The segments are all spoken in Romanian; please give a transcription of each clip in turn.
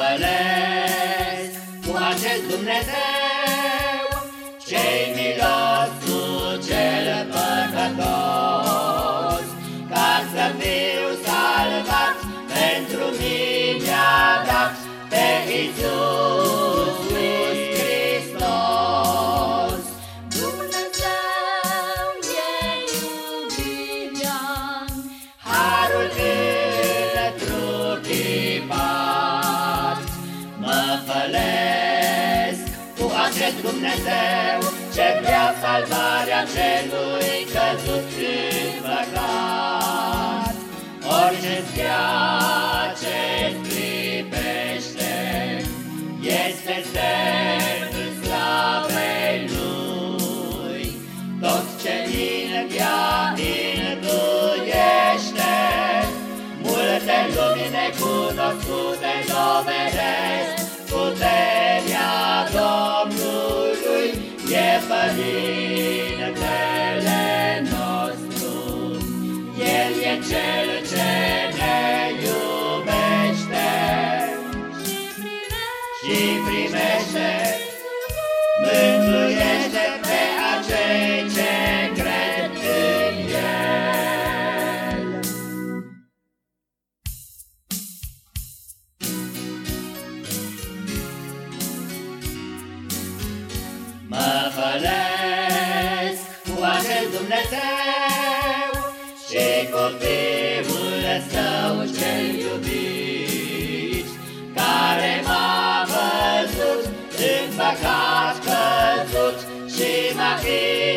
fălesc cu acest Dumnezeu, cei milos cu cel păcătos, ca să fiu salvat pentru mine a dat pe Iisus acest Dumnezeu, ce vrea salvarea celui căzut în păcat. Orice stea Părintele nostru. El e Cel ce ne iubește și și primește, Mă fălesc cu acel Dumnezeu și cu Fiul Său cel iubit, care m-a văzut în păcat căzut și m-a izbăvit.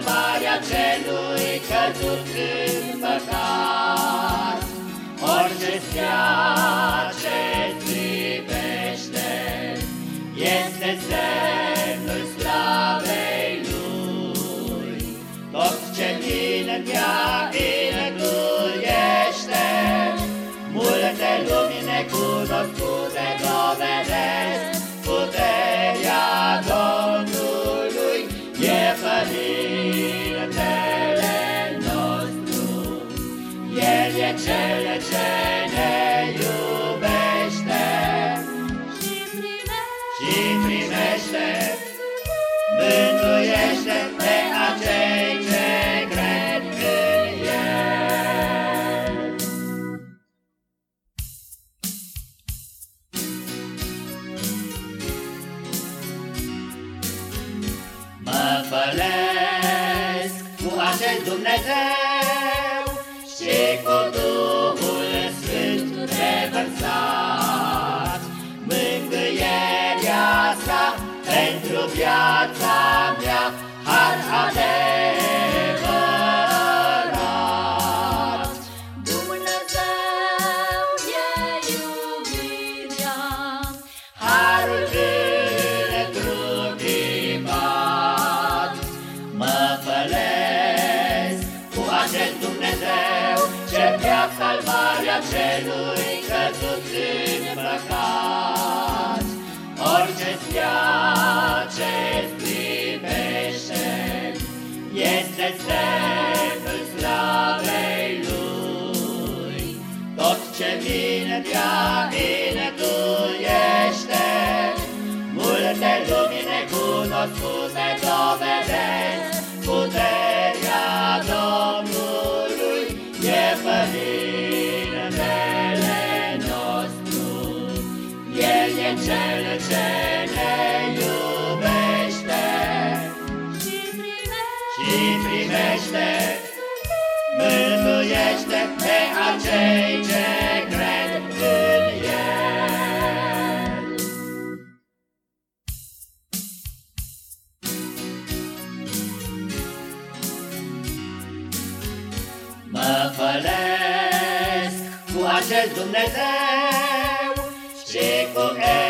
Vrea salvarea celui căzut în păcat. Orice stea ce stripește, este semnul slavei Lui. Tot ce din ea Cel ce ne iubește. Și primește. Și primește, mântuiește pe acei ce cred în El. Mă fălesc cu acest Dumnezeu salvarea celui căzut în păcat. Orice stea ce stripește, este semnul slavei Lui. Tot ce mintea induiește, multe lumine cunoscute dovedesc, și primește, mântuiește pe acei ce cred în El. Mă fălesc cu acest Dumnezeu și cu Evanghelia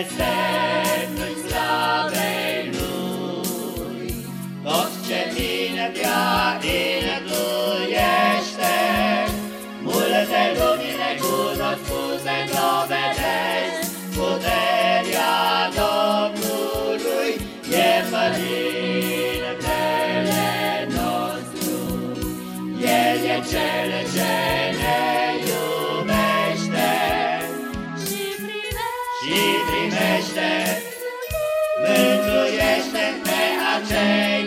este semnul lui. Tot ce vine de-a inuiește, multe lumine puterea Domnului e mărit. primește, mântuiește pe acei